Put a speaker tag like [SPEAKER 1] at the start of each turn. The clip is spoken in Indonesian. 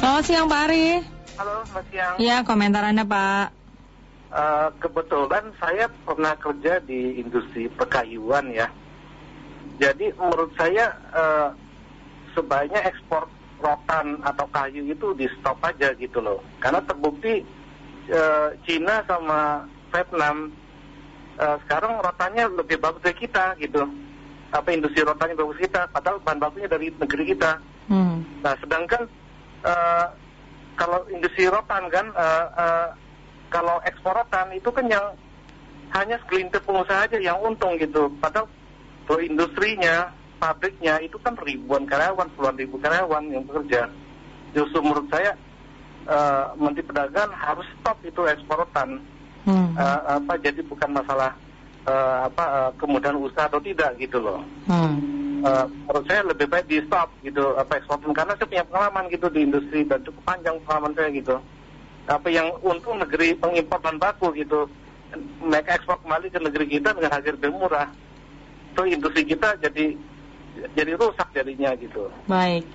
[SPEAKER 1] Selamat siang Pak Ari.
[SPEAKER 2] Halo, Mas Siang.
[SPEAKER 1] Ya, komentar Anda Pak.
[SPEAKER 2] Eh, kebetulan saya pernah kerja di industri perkayuan ya. Jadi menurut saya eh, sebaiknya ekspor rotan atau kayu itu di stop aja gitu loh. Karena terbukti eh, Cina sama Vietnam eh, sekarang rotannya lebih bagus dari kita gitu. Apa industri rotannya bagus kita, padahal bahan bakunya dari negeri kita.
[SPEAKER 1] Hmm.
[SPEAKER 2] Nah, sedangkan eh, kalau industri rotan kan, eh, eh, kalau ekspor rotan itu kan yang hanya segelintir pengusaha aja yang untung gitu. Padahal untuk industrinya, pabriknya itu kan ribuan karyawan, puluhan ribu karyawan yang bekerja. Justru menurut saya eh, Menteri Perdagangan harus stop itu ekspor rotan.
[SPEAKER 1] Hmm.
[SPEAKER 2] Eh, apa jadi bukan masalah eh, apa eh, kemudahan usaha atau tidak gitu loh.
[SPEAKER 1] Hmm.
[SPEAKER 2] Eh, menurut saya lebih baik di stop gitu apa ekspornya karena saya punya pengalaman gitu di industri dan cukup panjang pengalaman saya gitu. Apa yang untung negeri pengimpor bahan baku gitu mereka ekspor kembali ke negeri kita dengan harga lebih murah. Itu industri kita jadi jadi rusak jadinya gitu.
[SPEAKER 1] Baik.